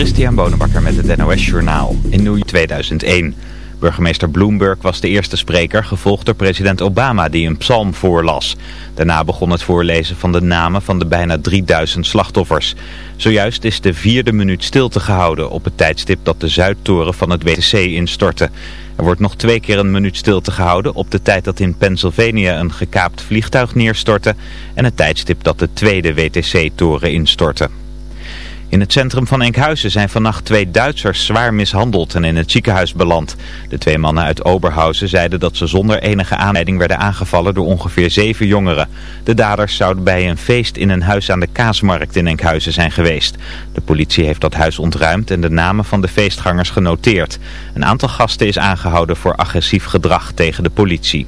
Christian Bonenbakker met het NOS Journaal. In New York 2001. Burgemeester Bloomberg was de eerste spreker, gevolgd door president Obama die een psalm voorlas. Daarna begon het voorlezen van de namen van de bijna 3000 slachtoffers. Zojuist is de vierde minuut stilte gehouden op het tijdstip dat de Zuidtoren van het WTC instortte. Er wordt nog twee keer een minuut stilte gehouden op de tijd dat in Pennsylvania een gekaapt vliegtuig neerstortte en het tijdstip dat de tweede WTC-toren instortte. In het centrum van Enkhuizen zijn vannacht twee Duitsers zwaar mishandeld en in het ziekenhuis beland. De twee mannen uit Oberhausen zeiden dat ze zonder enige aanleiding werden aangevallen door ongeveer zeven jongeren. De daders zouden bij een feest in een huis aan de Kaasmarkt in Enkhuizen zijn geweest. De politie heeft dat huis ontruimd en de namen van de feestgangers genoteerd. Een aantal gasten is aangehouden voor agressief gedrag tegen de politie.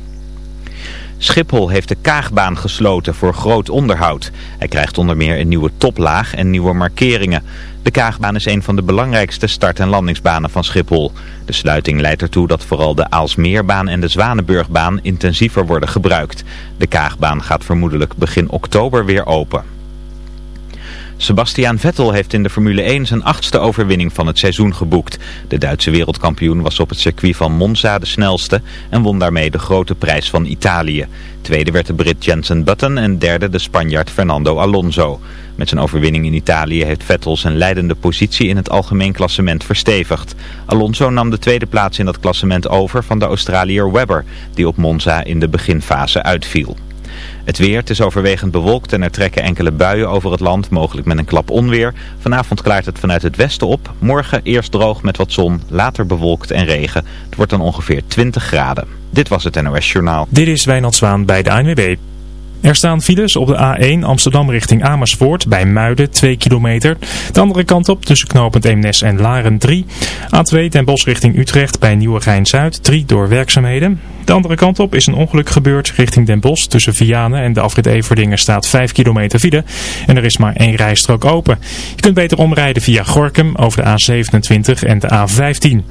Schiphol heeft de Kaagbaan gesloten voor groot onderhoud. Hij krijgt onder meer een nieuwe toplaag en nieuwe markeringen. De Kaagbaan is een van de belangrijkste start- en landingsbanen van Schiphol. De sluiting leidt ertoe dat vooral de Aalsmeerbaan en de Zwanenburgbaan intensiever worden gebruikt. De Kaagbaan gaat vermoedelijk begin oktober weer open. Sebastian Vettel heeft in de Formule 1 zijn achtste overwinning van het seizoen geboekt. De Duitse wereldkampioen was op het circuit van Monza de snelste en won daarmee de grote prijs van Italië. Tweede werd de Brit Jensen Button en derde de Spanjaard Fernando Alonso. Met zijn overwinning in Italië heeft Vettel zijn leidende positie in het algemeen klassement verstevigd. Alonso nam de tweede plaats in dat klassement over van de Australiër Webber, die op Monza in de beginfase uitviel. Het weer, is overwegend bewolkt en er trekken enkele buien over het land, mogelijk met een klap onweer. Vanavond klaart het vanuit het westen op. Morgen eerst droog met wat zon, later bewolkt en regen. Het wordt dan ongeveer 20 graden. Dit was het NOS Journaal. Dit is Wijnald Zwaan bij de ANWB. Er staan files op de A1 Amsterdam richting Amersfoort bij Muiden 2 kilometer. De andere kant op tussen knooppunt Eemnes en Laren 3. A2 Den Bosch richting Utrecht bij Nieuwegein-Zuid 3 door werkzaamheden. De andere kant op is een ongeluk gebeurd richting Den Bosch tussen Vianen en de afrit Everdingen staat 5 kilometer file. En er is maar één rijstrook open. Je kunt beter omrijden via Gorkum over de A27 en de A15.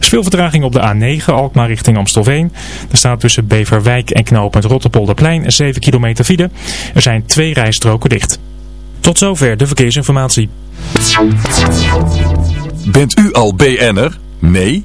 Er veel vertraging op de A9 Alkmaar richting Amstelveen. Er staat tussen Beverwijk en knooppunt Rotterpolderplein 7 kilometer kilometer file. Er zijn twee rijstroken dicht. Tot zover de verkeersinformatie. Bent u al BN'er? Nee?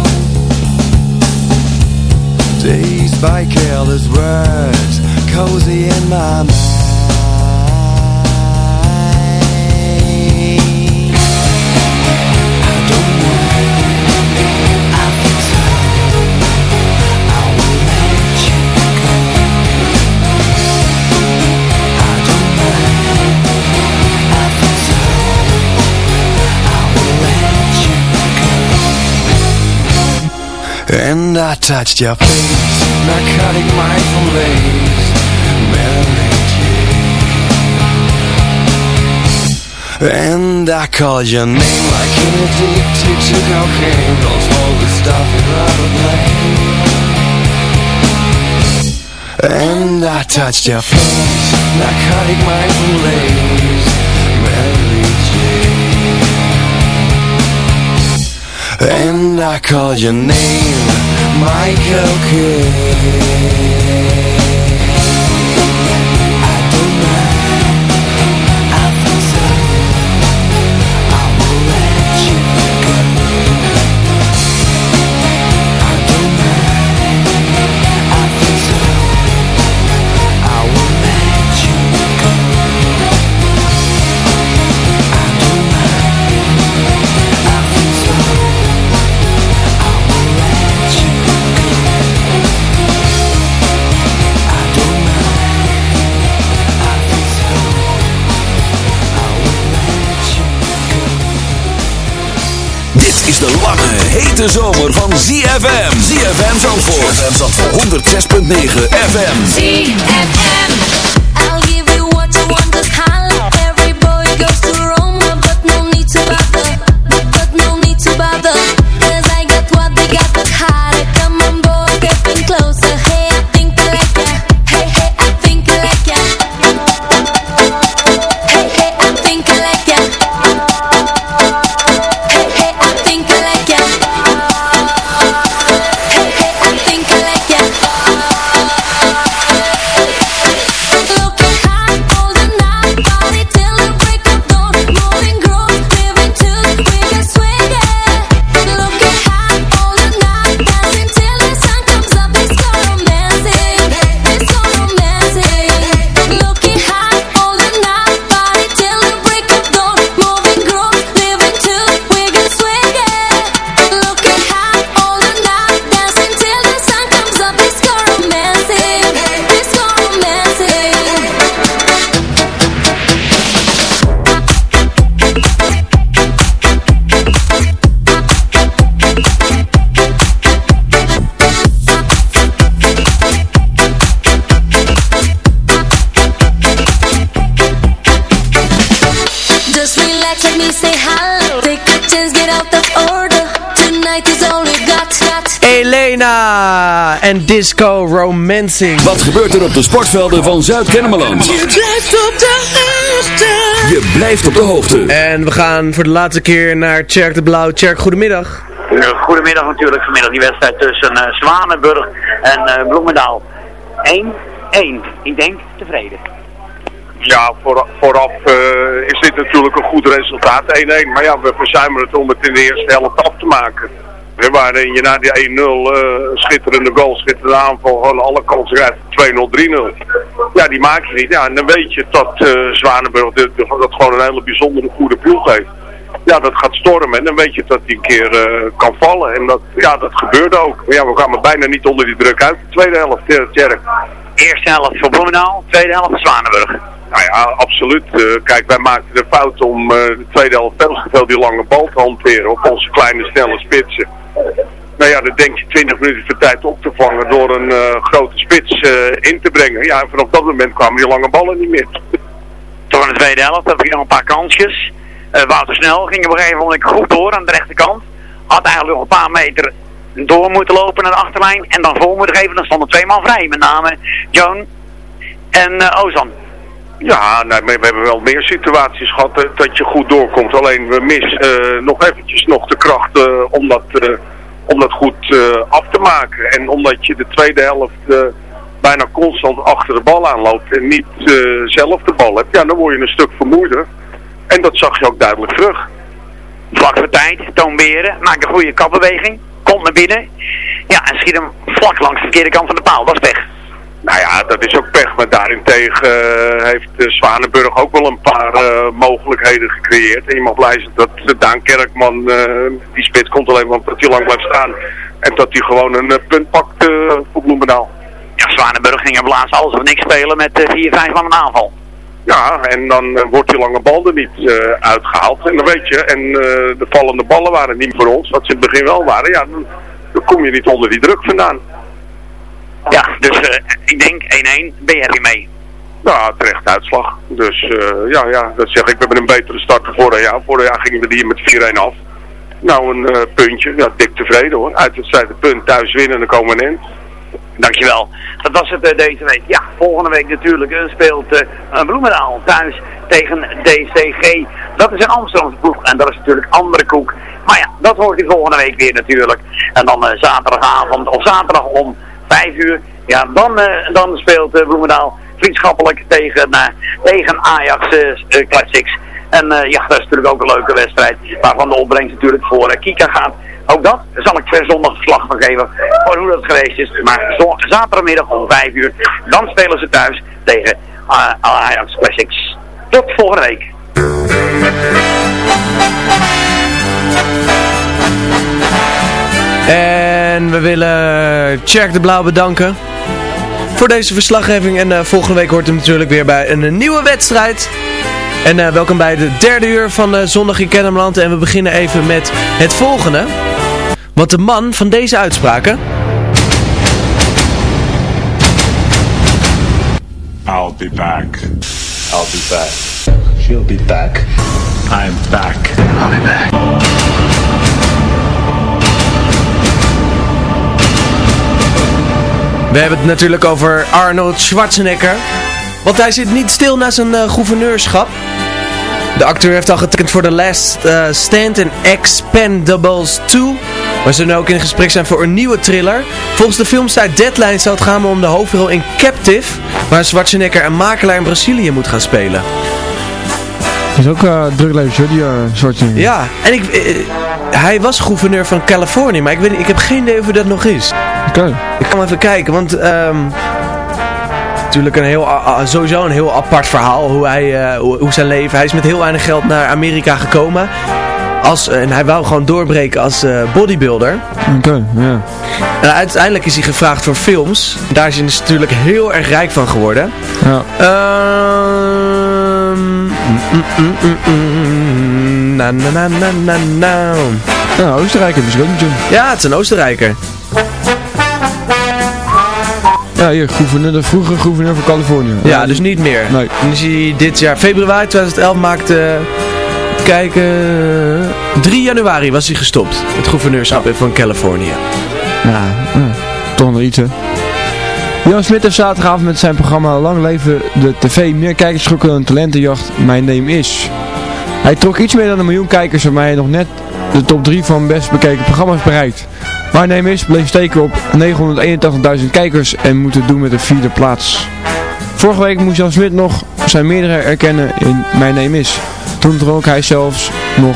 Dazed by careless words, cozy in my mind. And I touched your face, narcotic mindful lace, Mary Jane. And I called your name like an addicted to cocaine. Don't smoke the stuff you'd rather play. And I touched your face, narcotic mindful Mary And I call your name, Michael Kidd. Hete zomer van ZFM. ZFM Zandvoort. ZFM Zandvoort. 106.9 FM. ZFM. En Disco Romancing. Wat gebeurt er op de sportvelden van Zuid-Kennemerland? Je blijft op de hoogte. Je blijft op de hoogte. En we gaan voor de laatste keer naar Tjerk de Blauw. Tjerk, goedemiddag. Goedemiddag natuurlijk vanmiddag. Die wedstrijd tussen eh, Zwanenburg en eh, Bloemendaal. 1-1. Ik denk tevreden. Ja, voor, vooraf eh, is dit natuurlijk een goed resultaat, 1-1. Maar ja, we verzuimen het om het in de eerste helft af te maken. Waarin je na die 1-0 eh, schitterende goal, schitterende aanval, gewoon alle kansen krijgt 2-0, 3-0. Ja, die maak je niet. Ja, en dan weet je dat eh Zwanenburg dat gewoon een hele bijzondere goede ploeg heeft. ja, dat gaat stormen. En dan weet je dat die een keer eh, kan vallen. En dat, ja, dat gebeurde ook. Maar ja, we kwamen bijna niet onder die druk uit. De tweede helft, uh, Tjerk. Eerste helft voor Bloemendaal, tweede helft voor Zwanenburg. Nou ja, absoluut. Eh, kijk, wij maakten de fout om eh, de tweede helft veel te veel die lange bal te hanteren op onze kleine snelle spitsen. Nou ja, dan denk je 20 minuten voor tijd op te vangen door een eh, grote spits eh, in te brengen. Ja, en vanaf dat moment kwamen die lange ballen niet meer. Toen in de tweede helft hebben we nog een paar kansjes. Eh, Wouter Snel ging op een gegeven moment goed door aan de rechterkant. Had eigenlijk nog een paar meter door moeten lopen naar de achterlijn. En dan vol moeten geven. Dan stonden twee man vrij. Met name Joan en Ozan. Ja, nou, we, hebben wel meer situaties gehad eh, dat je goed doorkomt. Alleen we missen eh, nog eventjes nog de kracht eh, om, dat, eh, om dat goed af te maken. En omdat je de tweede helft bijna constant achter de bal aanloopt en niet zelf de bal hebt, ja, dan word je een stuk vermoeider. En dat zag je ook duidelijk terug. Vlak voor tijd. Toon Beren maakt een goede kapbeweging. Komt naar binnen. Ja, en schiet hem vlak langs de verkeerde kant van de paal. Dat is weg. Nou ja, dat is ook pech. Maar daarentegen eh, heeft eh, Zwanenburg ook wel een paar eh, mogelijkheden gecreëerd. En je mag blij zijn dat Daan Kerkman, die spits komt alleen maar omdat hij lang blijft staan. En dat hij gewoon een punt pakt voor Bloemendaal. Ja, Zwanenburg ging er blaas alles of niks spelen met eh 4-5 van een aanval. Ja, en dan wordt die lange bal er niet eh, uitgehaald. En dan weet je, en de vallende ballen waren niet voor ons, wat ze in het begin wel waren. Ja, dan, dan kom je niet onder die druk vandaan. Ja, dus eh, ik denk 1-1. Ben je er mee? Nou, terecht uitslag. Dus eh, ja, ja, dat zeg ik. We hebben een betere start dan vorig jaar. Vorig jaar gingen we die met 4-1 af. Nou, een eh, puntje. Ja, dik tevreden hoor. Uitwedstrijd een punt, thuis winnen en dan komen we in. Dankjewel. Dat was het eh, deze week. Ja, volgende week natuurlijk speelt Bloemendaal thuis tegen DCG. Dat is een Amsterdamse ploeg en dat is natuurlijk andere koek. Maar ja, dat hoort u volgende week weer natuurlijk. En dan zaterdagavond of zaterdag om 5 uur. Ja, dan, eh, dan speelt eh, Bloemendaal vriendschappelijk tegen, eh, tegen Ajax Classics. En ja, dat is natuurlijk ook een leuke wedstrijd. Waarvan de opbrengst natuurlijk voor Kika gaat. Ook dat zal ik per zondag verslag van geven. Hoe dat geweest is. Maar zaterdagmiddag om 5 uur. Dan spelen ze thuis tegen Ajax Classics. Tot volgende week. En we willen Tjerk de Blauw bedanken voor deze verslaggeving. En eh, volgende week hoort hem natuurlijk weer bij een, nieuwe wedstrijd. En eh, welkom bij de derde uur van eh, Zondag in Kennemerland. En we beginnen even met het volgende. Want de man van deze uitspraken... I'll be back. I'll be back. She'll be back. I'm back. I'll be back. We hebben het natuurlijk over Arnold Schwarzenegger. Want hij zit niet stil na zijn eh, gouverneurschap. De acteur heeft al getekend voor The Last eh, Stand en Expendables 2. Waar ze nu ook in gesprek zijn voor een nieuwe thriller. Volgens de filmsite Deadline zou het gaan om de hoofdrol in Captive. Waar Schwarzenegger een makelaar in Brazilië moet gaan spelen. Dat is ook uh, druglevens hoor, die uh, Schwarzenegger. Ja, en ik, hij was gouverneur van Californië, maar ik, weet, ik heb geen idee of hij dat nog is. Oké. Ik ga even kijken, want ehm natuurlijk een heel, sowieso een heel apart verhaal hoe, hij, eh, hoe, zijn leven. Hij is met heel weinig geld naar Amerika gekomen. Als, en hij wou gewoon doorbreken als eh, bodybuilder. Oké, ja. En uiteindelijk is hij gevraagd voor films. Daar is hij dus natuurlijk heel erg rijk van geworden. Ja. Ehm, na na na na na Oostenrijker misschien ook niet. Ja, het is een Oostenrijker. Ja, hier, gouverneur, de vroege gouverneur van Californië. Ja, dus niet meer. Nee. En is hij dit jaar, februari 2011, maakte... Kijken... 3 januari was hij gestopt. Het gouverneurschap van Californië. Ja, ja, toch nog iets, hè. Jan Smit heeft zaterdagavond met zijn programma Lang Leven de TV meer kijkers getrokken dan Talentenjacht Mijn Name Is. Hij trok iets meer dan een miljoen kijkers waarmee hij nog net de top 3 van best bekeken programma's bereikt. Is bleef steken op 981.000 kijkers en moet het doen met de vierde plaats. Vorige week moest Jan Smit nog zijn meerdere erkennen in Mijn Name Is. Toen trok hij zelfs nog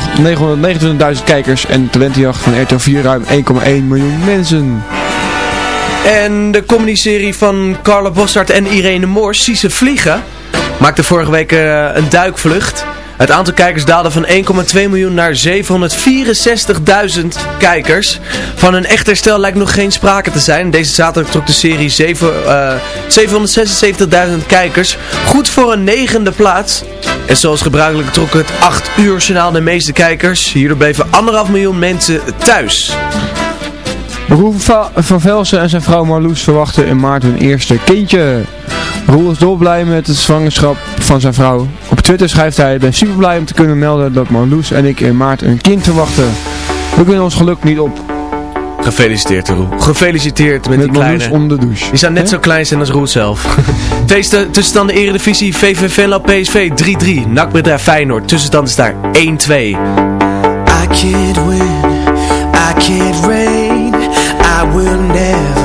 929.000 kijkers en de talentenjacht van RTL 4 ruim 1,1 miljoen mensen. En de comedy-serie van Carla Bossart en Irene Moors, Zie ze vliegen, maakte vorige week eh, een duikvlucht. Het aantal kijkers daalde van 1,2 miljoen naar 764.000 kijkers. Van een echt herstel lijkt nog geen sprake te zijn. Deze zaterdag trok de serie zeven, eh, 776.000 kijkers. Goed voor een negende plaats. En zoals gebruikelijk trok het 8 uur journaal de meeste kijkers. Hierdoor bleven anderhalf miljoen mensen thuis. Roel Va- van Velsen en zijn vrouw Marloes verwachten in maart hun eerste kindje. Roel is dolblij met het zwangerschap van zijn vrouw. Op Twitter schrijft hij, ik ben super blij om te kunnen melden dat Marloes en ik in maart een kind verwachten. We kunnen ons geluk niet op. Gefeliciteerd Roel. Gefeliciteerd met, Met die Marloes kleine. onder de douche. Die zou net zo klein zijn als Roel zelf. Tweede tussenstand de Eredivisie VV Venlo PSV 3-3. NAC Breda Feyenoord. Tussenstand is daar 1-2. I can't win, I can't reign I will never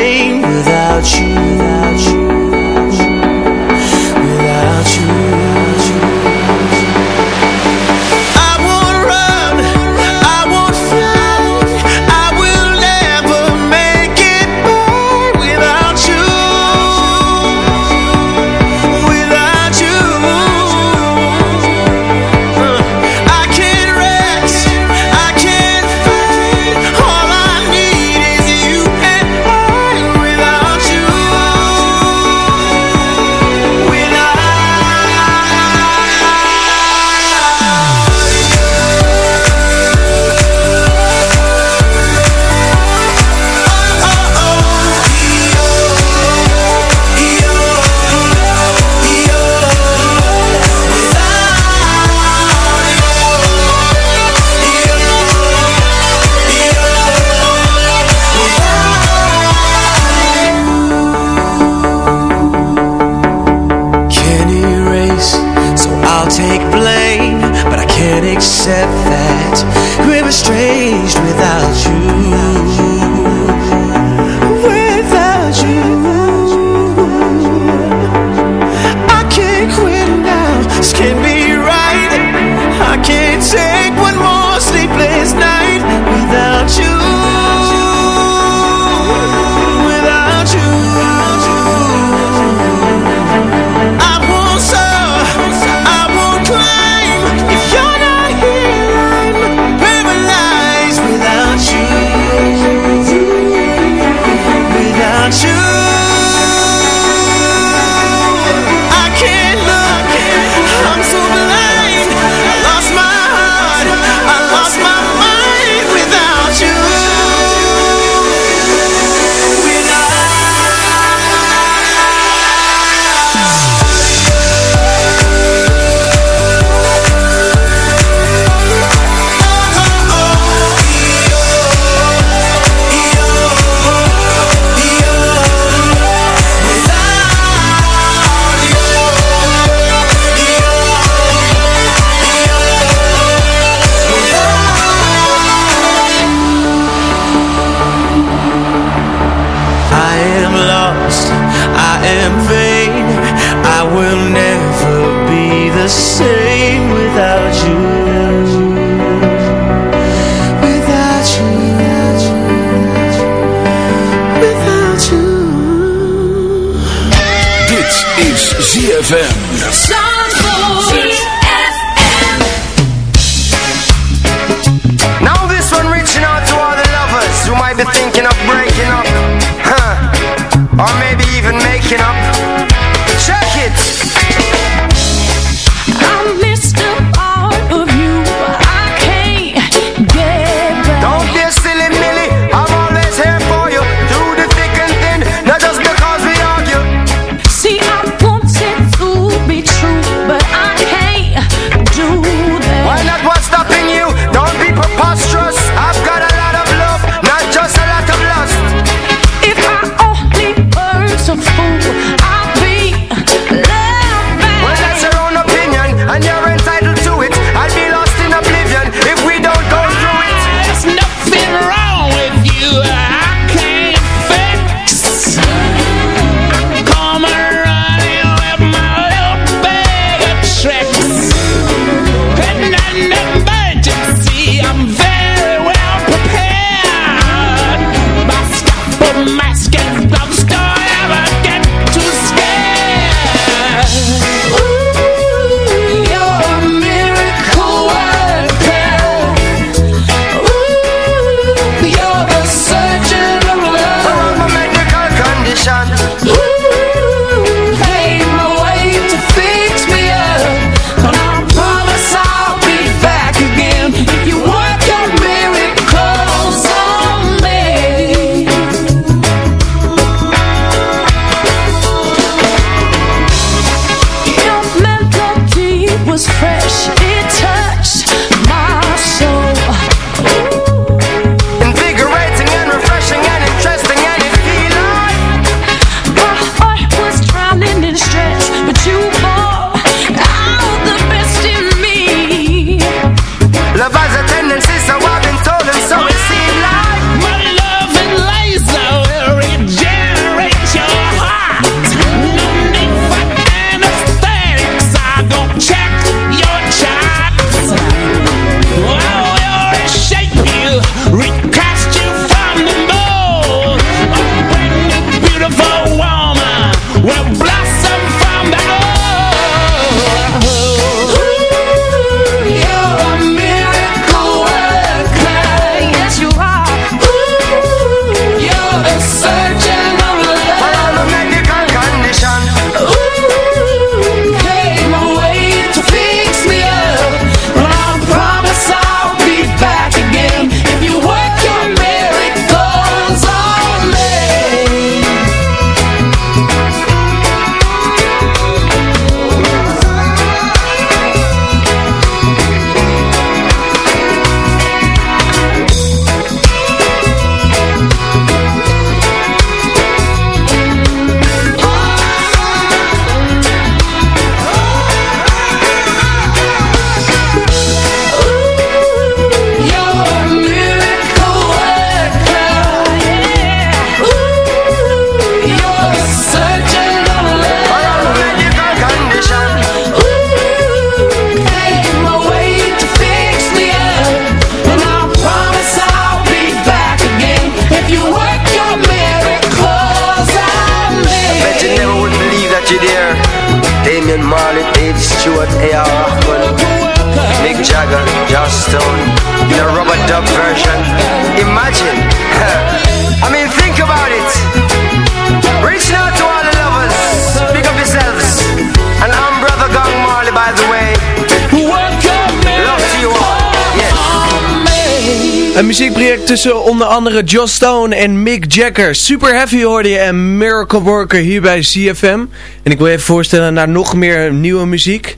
Een muziekproject tussen onder andere Joss Stone en Mick Jagger. Super Heavy hoorde je en Miracle Worker hier bij CFM. En ik wil je even voorstellen naar nog meer nieuwe muziek.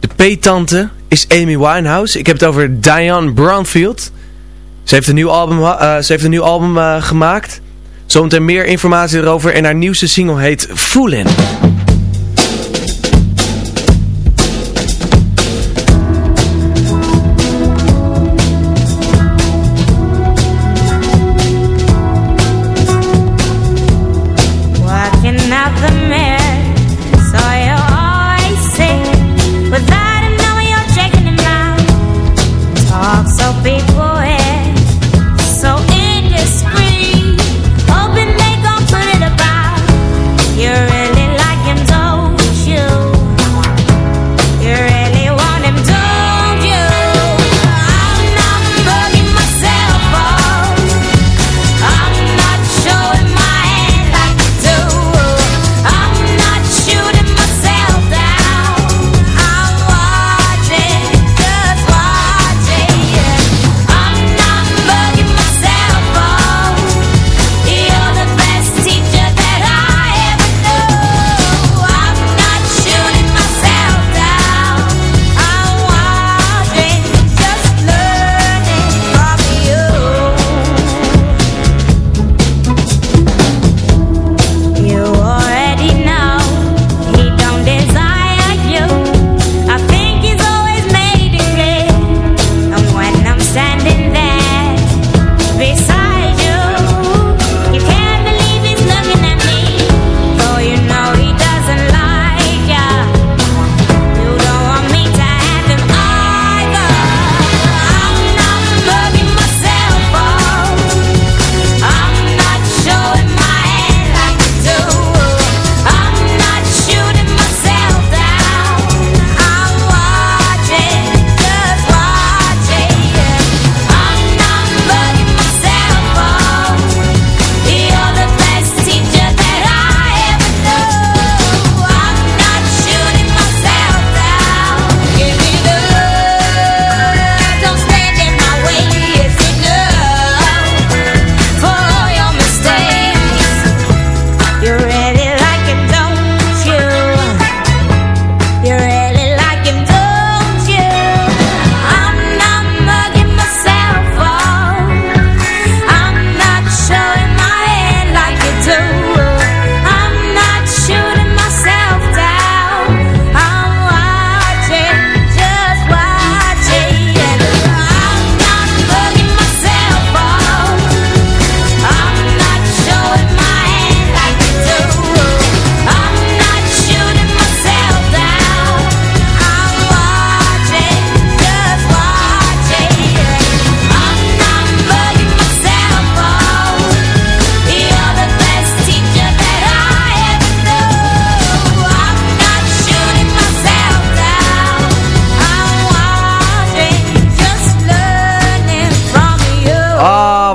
De peetante is Amy Winehouse. Ik heb het over Diane Brownfield. Ze heeft een nieuw album, uh, ze heeft een nieuw album eh, gemaakt. Zometeen meer informatie erover en haar nieuwste single heet Foolin'.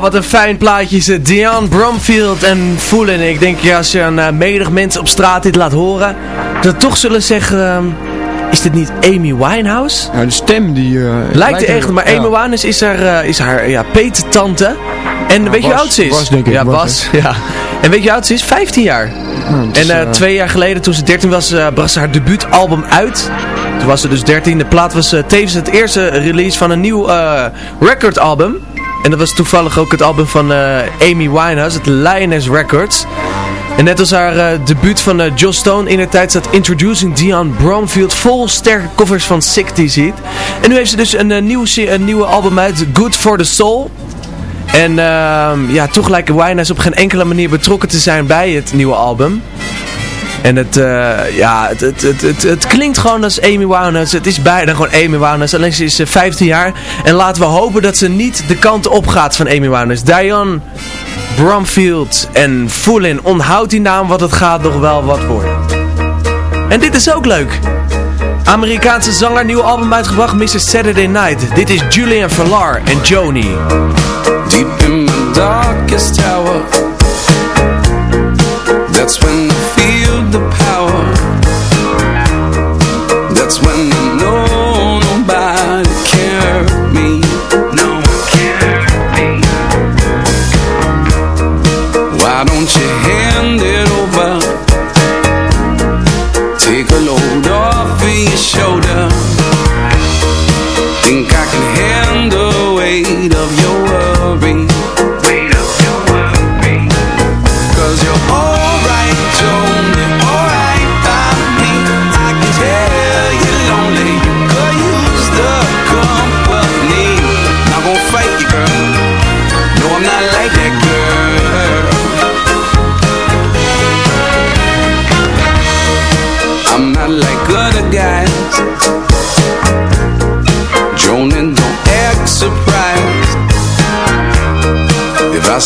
Wat een fijn plaatje is het. Dion Bromfield en Voelen. Ik denk, ja, als je een uh, menig mensen op straat dit laat horen, dat toch zullen zeggen, ehm, is dit niet Amy Winehouse? Nou, de stem die... eh, Lijkt er echt, maar ja. Amy Winehouse is haar, eh, is haar ja, peettante. En weet je hoe oud ze is? Bas, denk ik, Ja, Bas, Bas. Ja. En weet je hoe oud ze is? 15 jaar. Nou, En eh, eh, twee jaar geleden, toen ze 13 was, eh, bracht ze haar debuutalbum uit. Toen was ze dus 13. De plaat was eh, tevens het eerste release van een nieuw eh recordalbum. En dat was toevallig ook het album van eh, Amy Winehouse, het Lioness Records. En net als haar eh, debuut van eh, Joss Stone in de tijd staat Introducing Dion Bromfield vol sterke covers van Sick Seed. En nu heeft ze dus een, nieuw, een nieuwe album uit, Good for the Soul. En ehm, ja, toch lijkt Winehouse op geen enkele manier betrokken te zijn bij het nieuwe album. En het, eh, ja, het, het, het, het, klinkt gewoon als Amy Winehouse. Het is bijna gewoon Amy Winehouse. Alleen ze is eh, 15 jaar. En laten we hopen dat ze niet de kant op gaat van Amy Winehouse. Dion Bromfield en Foolin. Onthoud die naam, want het gaat nog wel wat worden. En dit is ook leuk. Amerikaanse zanger, nieuw album uitgebracht, Mr. Saturday Night. Dit is Julian Villar en Joni. Deep in my darkest tower That's when the power. That's when I know nobody hurt me. Me. Why don't you hand it over? Take a load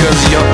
Cause you're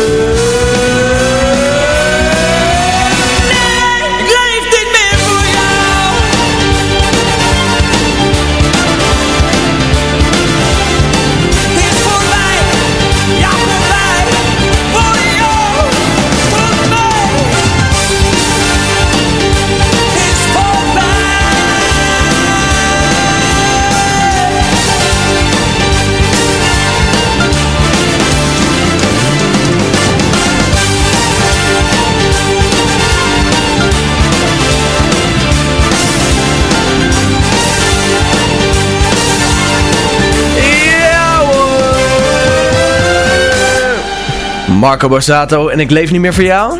Marco Borsato en ik leef niet meer voor jou.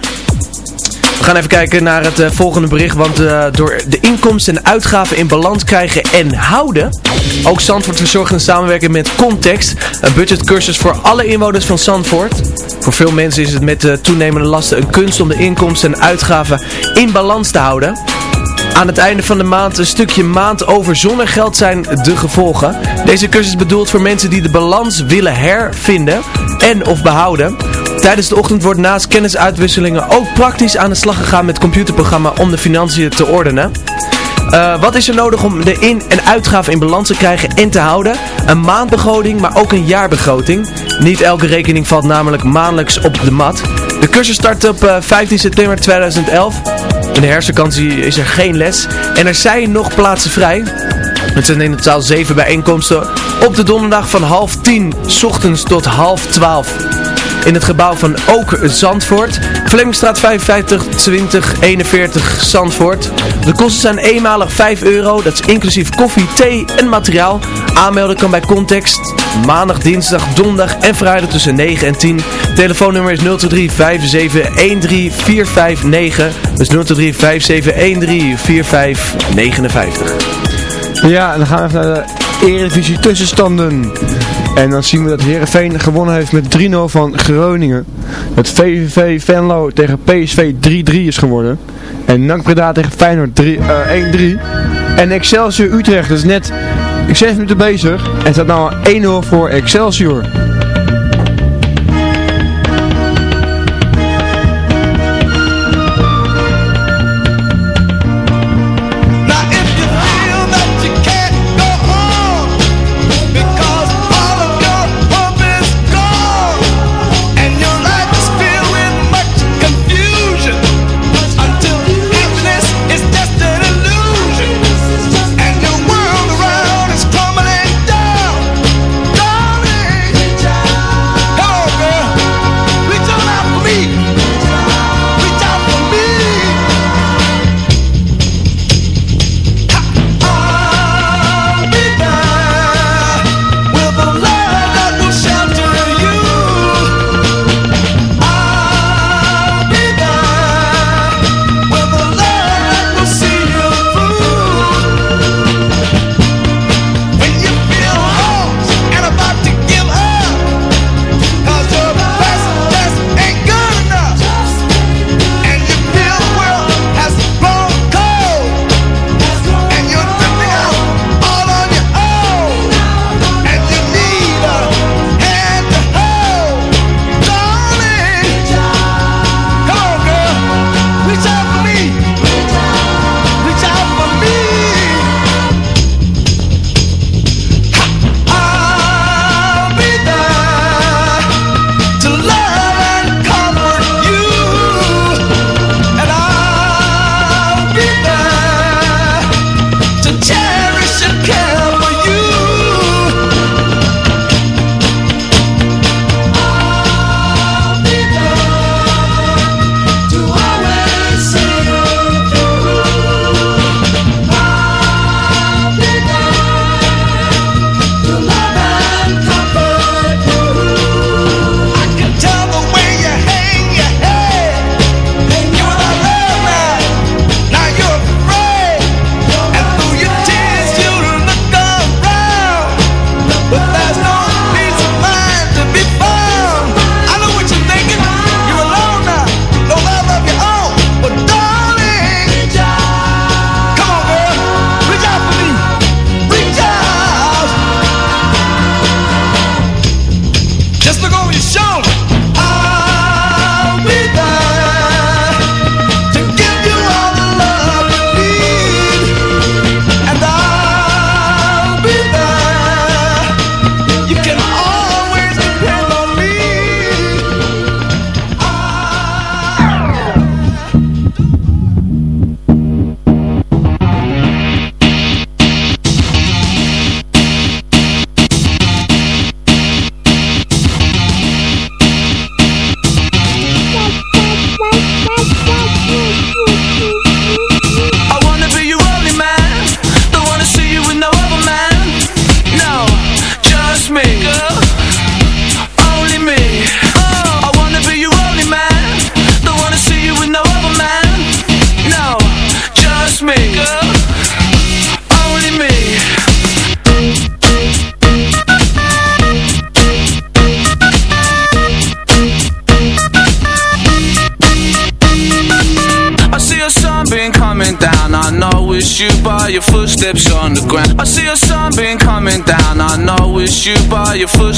We gaan even kijken naar het eh, volgende bericht, want eh, door de inkomsten en uitgaven in balans krijgen en houden. Ook Zandvoort verzorgt in samenwerking met Context, een budgetcursus voor alle inwoners van Zandvoort. Voor veel mensen is het met de toenemende lasten een kunst om de inkomsten en uitgaven in balans te houden. Aan het einde van de maand een stukje maand over zonder geld zijn de gevolgen. Deze cursus is bedoeld voor mensen die de balans willen hervinden en of behouden. Tijdens de ochtend wordt naast kennisuitwisselingen ook praktisch aan de slag gegaan met computerprogramma om de financiën te ordenen. Eh, wat is er nodig om de in- en uitgaven in balans te krijgen en te houden? Een maandbegroting, maar ook een jaarbegroting. Niet elke rekening valt namelijk maandelijks op de mat. De cursus start op eh, 15 september 2011. In de herfstvakantie is er geen les. En er zijn nog plaatsen vrij. Het zijn in totaal zeven bijeenkomsten op de donderdag van half tien ochtends tot half twaalf in het gebouw van Ook Zandvoort. Vlemingstraat 55 20 41 Zandvoort. De kosten zijn eenmalig 5 euro. Dat is inclusief koffie, thee en materiaal. Aanmelden kan bij Context. Maandag, dinsdag, donderdag en vrijdag tussen 9 en 10. Telefoonnummer is 023 57 13 459. Dus 023 57 13 4559. Ja, dan gaan we even naar de Eredivisie tussenstanden. En dan zien we dat Heerenveen gewonnen heeft met 3-0 van Groningen. Dat VVV Venlo tegen PSV 3-3 is geworden. En NAC Breda tegen Feyenoord 3, eh, 1-3. En Excelsior Utrecht is net 6 minuten bezig. En het staat nou 1-0 voor Excelsior.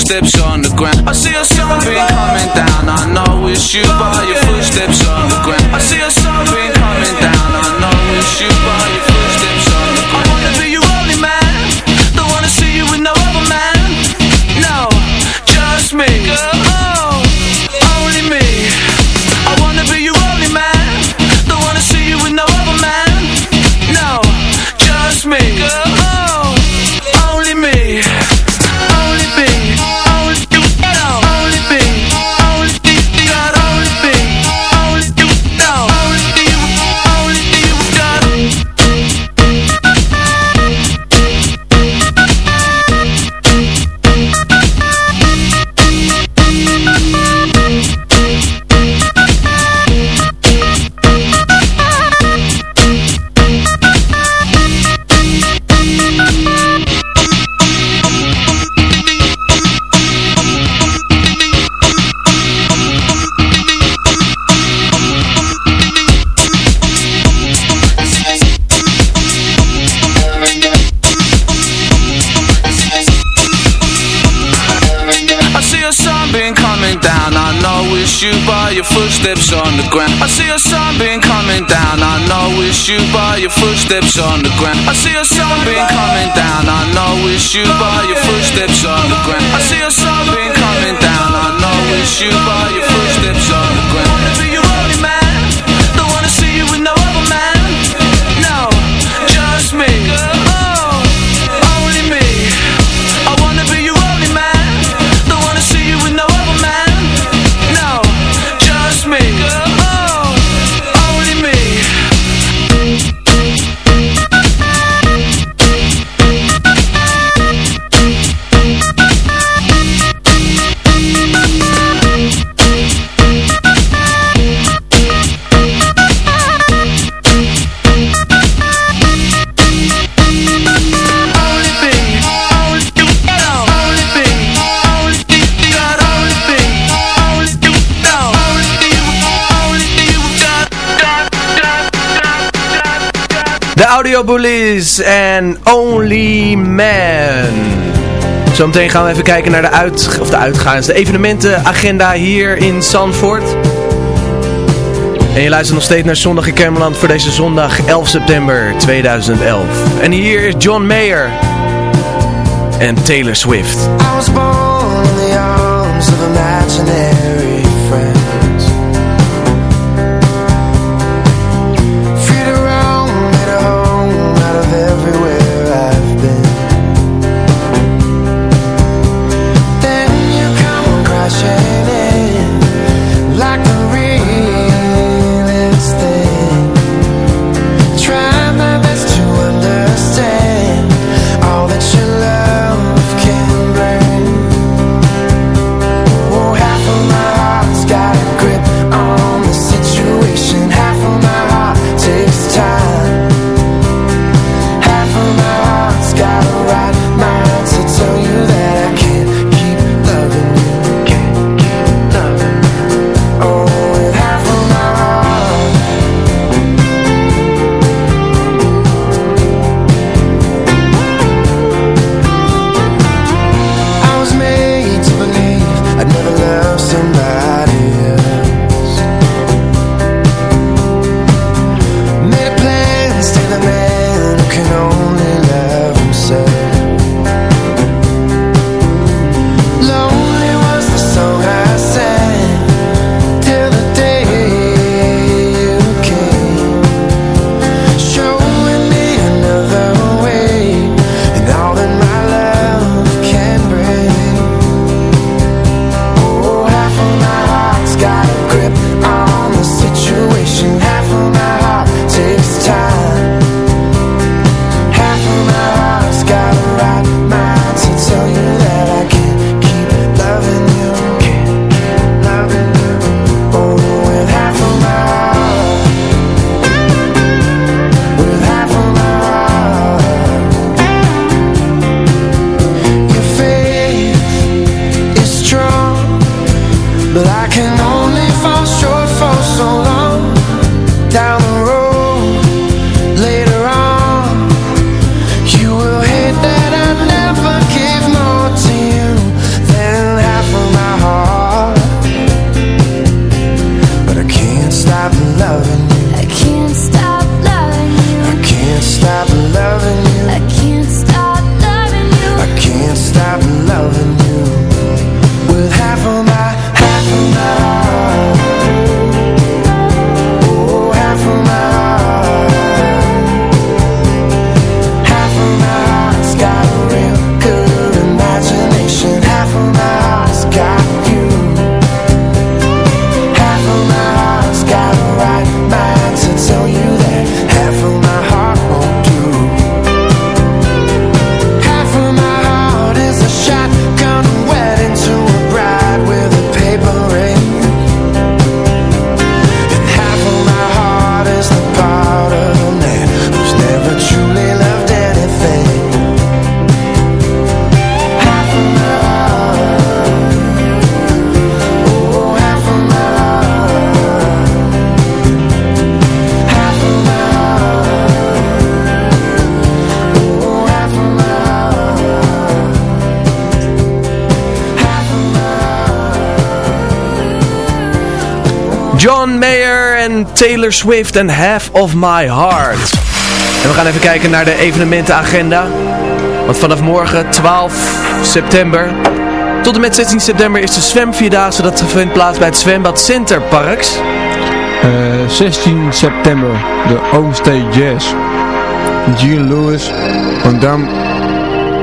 steps on the ground. Steps on the ground. I see a sun beam coming down I know it's you but you're Mario en Only Man. Zometeen gaan we even kijken naar de, uit, of de uitgaans, de evenementenagenda hier in Zandvoort. En je luistert nog steeds naar Zondag in Kermeland voor deze zondag 11 september 2011. En hier is John Mayer en Taylor Swift. I was born in the arms of imaginary friends. Taylor Swift en Half of My Heart. En we gaan even kijken naar de evenementenagenda. Want vanaf morgen 12 september tot en met 16 september is de zwemvierdaagse. Dat vindt plaats bij het zwembad Centerparks. Eh, 16 september, de Homestay Jazz. Gene Lewis van Dam,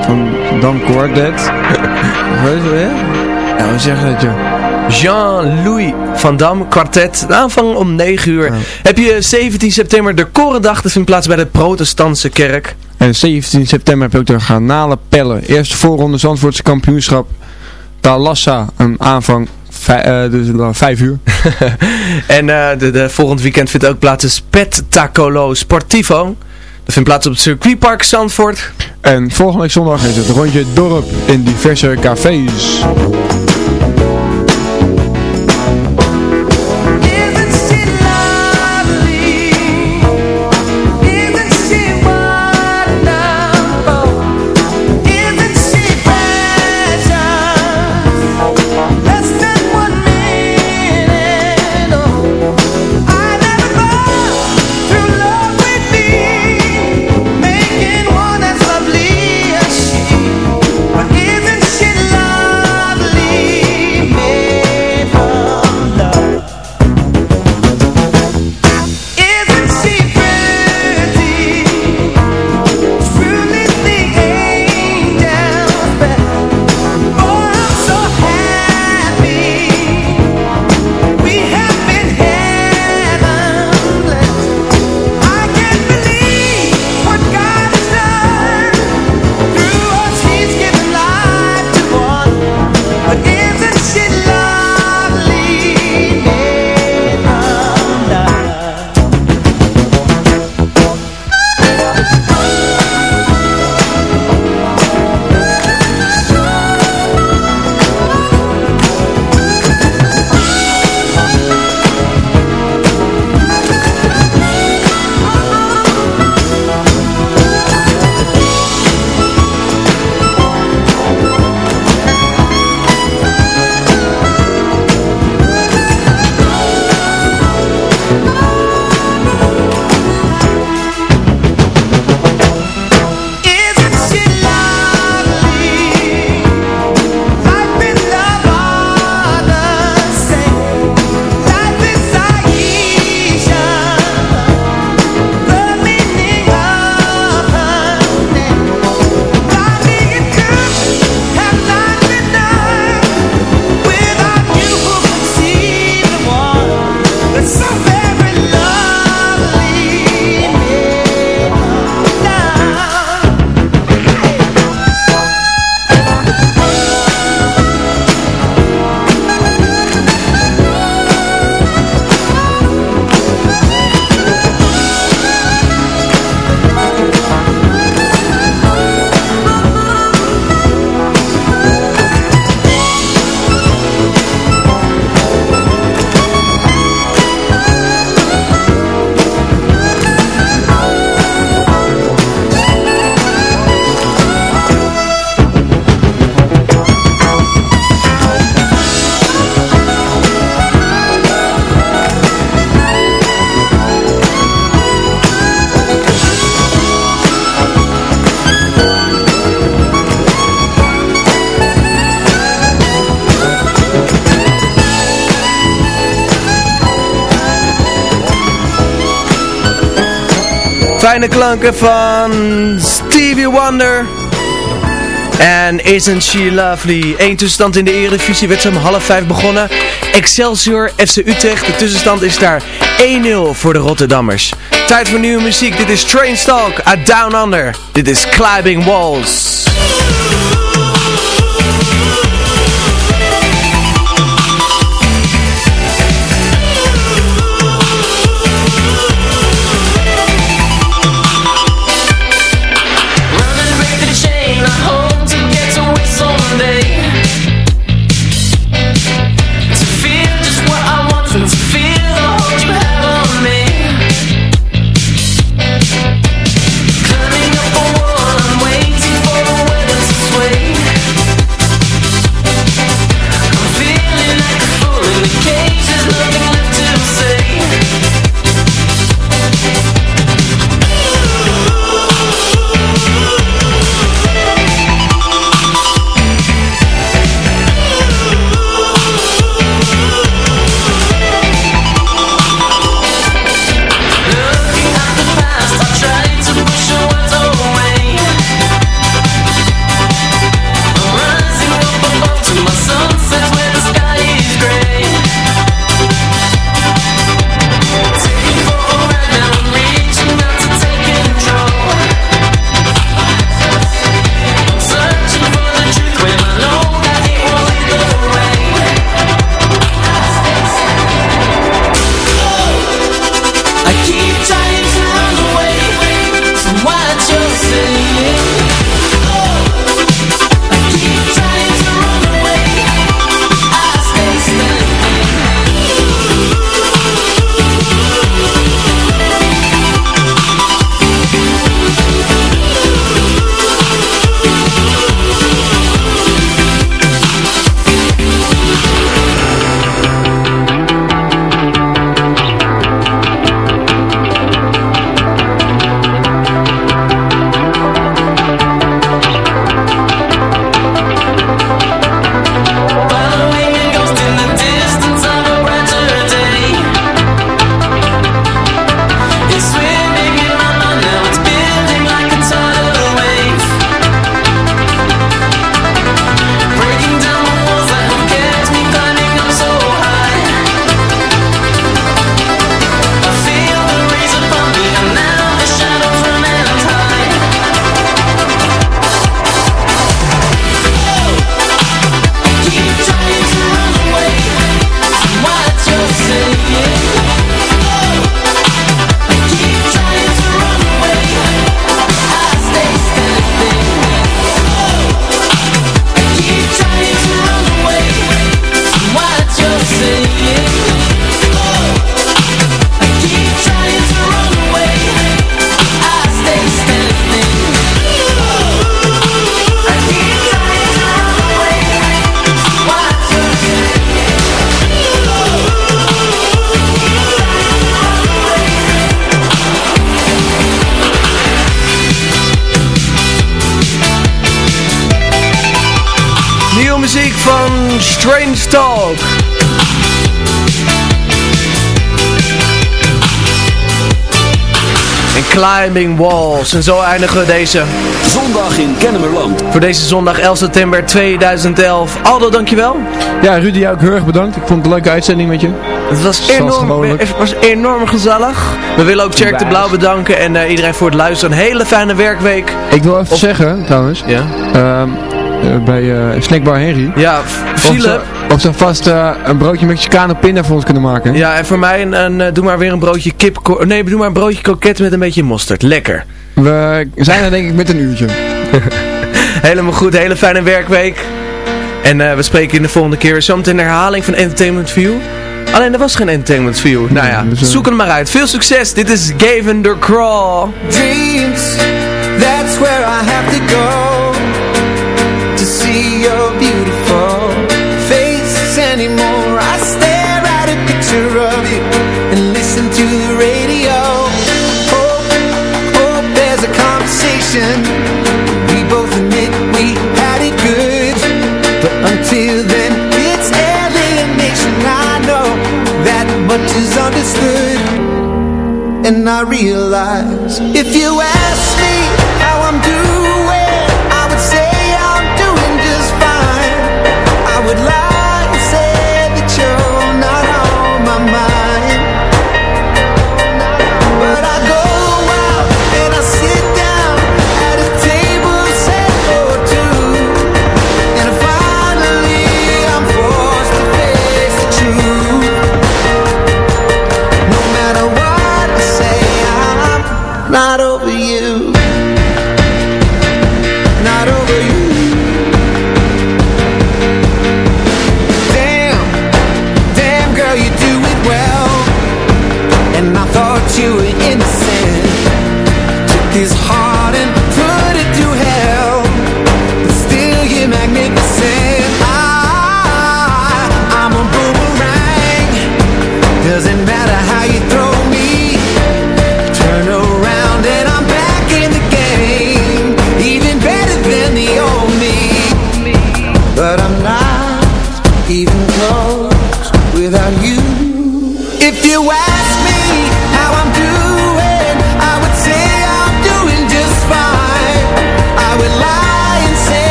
van Dam Quartet. Is het, hè? Ja, hoe zeg je dat, joh? Jean-Louis van Dam kwartet. De aanvang om 9 uur. Heb je 17 september de Korendag. Dat vindt plaats bij de protestantse kerk. En 17 september heb je ook de garnalenpellen. Eerste voorronde Zandvoortse kampioenschap. Talassa, een aanvang vij- eh, dus dan 5 uur. En eh, de, de volgend weekend vindt ook plaats de Spettacolo Sportivo. Dat vindt plaats op het circuitpark Zandvoort. En volgende week zondag is het rondje dorp in diverse cafés. Fijne klanken van Stevie Wonder. En Isn't She Lovely? Eén tussenstand in de Eredivisie werd om half vijf begonnen. Excelsior FC Utrecht. De tussenstand is daar 1-0 voor de Rotterdammers. Tijd voor nieuwe muziek. Dit is Train Stalk uit Down Under. Dit is Climbing Walls. Strange Talk. En Climbing Walls. En zo eindigen we deze. Zondag in Kennemerland. Voor deze zondag 11 september 2011. Aldo, dankjewel. Ja, Rudy, jou ook heel erg bedankt. Ik vond het een leuke uitzending met je. Het was enorm, het was enorm gezellig. We willen ook Tjerk de Blauw bedanken en eh, iedereen voor het luisteren. Een hele fijne werkweek. Ik wil even zeggen, trouwens. Ja? ehm, eh, bij eh, Snackbar Henry. Ja, Of Philip. ze, of ze vast eh, een broodje Mexicano pinda voor ons kunnen maken. Ja, en voor mij een, een, eh, doe maar weer een broodje kip. Nee, doe maar een broodje kroket met een beetje mosterd. Lekker. We zijn er denk ik met een uurtje. Helemaal goed, hele fijne werkweek. En eh, we spreken in de volgende keer zometeen een herhaling van Entertainment View. Alleen er was geen Entertainment View. Nou ja, dus, eh, zoek hem maar uit. Veel succes. Dit is Gavin the Crawl. dreams That's where I have to go and I realize if you ask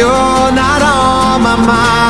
you're not on my mind